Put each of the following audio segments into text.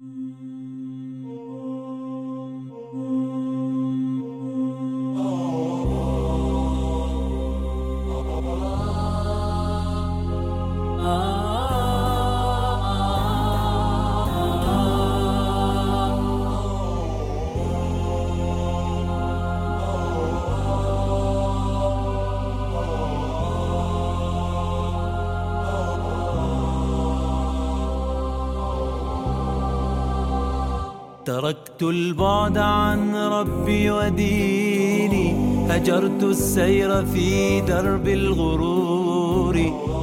Música تركت البعد عن ربي وديني. هجرت السير في درب الغرور.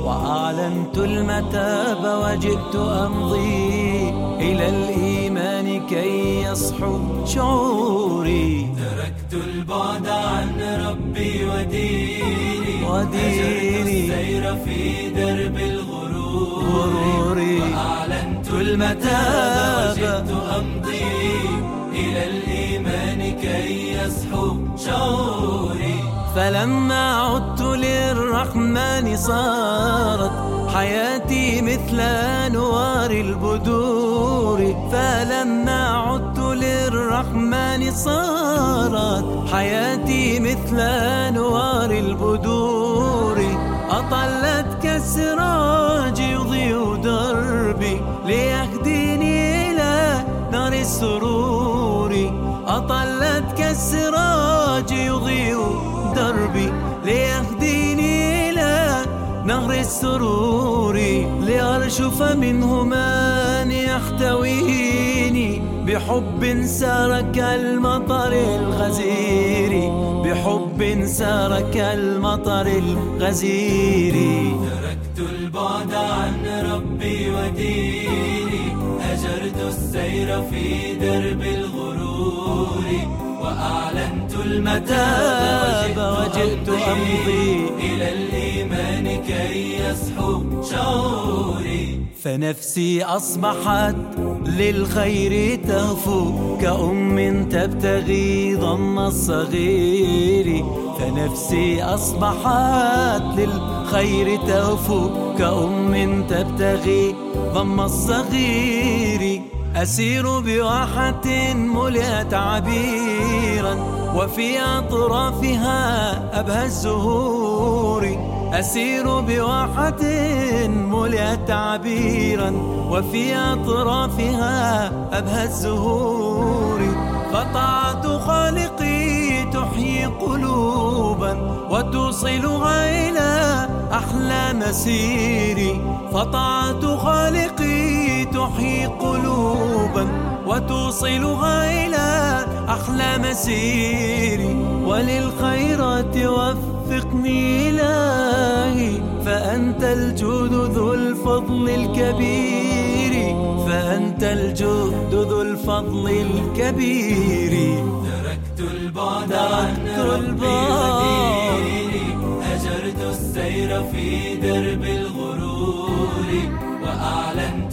وأعلنت المتاب وجئت أمضي. إلى الإيمان كي يصحو شعوري تركت البعد عن ربي وديني. وديني هجرت السير في درب الغرور. غروري وأعلنت المتاب وجئت أمضي. إلى الإيمان كي يصحو شعوري. فلما عدت للرحمن صارت حياتي مثل أنوار البدور. فلما عدت للرحمن صارت حياتي مثل أنوار البدور. أطلت كالسراج أطلت كالسراج يضيء دربي ليهديني إلى نهر السرور لأرشف منه من يحتويني. بحب سار كالمطر الغزير بحب سار كالمطر الغزير. تركت البعد عن ربي وديني هجرت السير في درب الغرور. وأعلنت المتاب وجئت أمضي إلى الإيمان كي يصحو شعوري. فنفسي أصبحت للخير تهفو كأم تبتغي ضم الصغير. فنفسي أصبحت للخير تهفو كأم تبتغي ضم الصغير. أسير بواحة ملئت عبيرا وفي أطرافها أبهى الزهور. أسير بواحة ملئت عبيرا وفي أطرافها أبهى الزهور. قطعت خالقي تحيي قلوبا وتوصلها إلى أحلى مسيري. قطعت خالقي تحيي قلوبا وتوصلها إلى أحلى مسيري. وللخيرات وفقني إلهي فأنت الجود ذو الفضل الكبير. فأنت الجود ذو الفضل الكبير. تركت البعد عن ربي السير في درب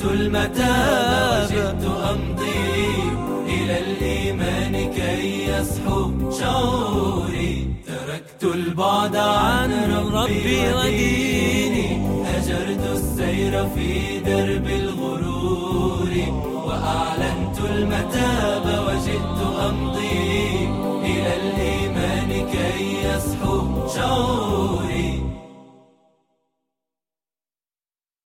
وأعلنت المتاب وجئت أمضي إلى الإيمان كي يصحو شعوري. تركت البعد عن ربي وديني هجرت السير في درب الغرور. وأعلنت المتاب وجئت أمضي إلى الإيمان كي يصحو شعوري.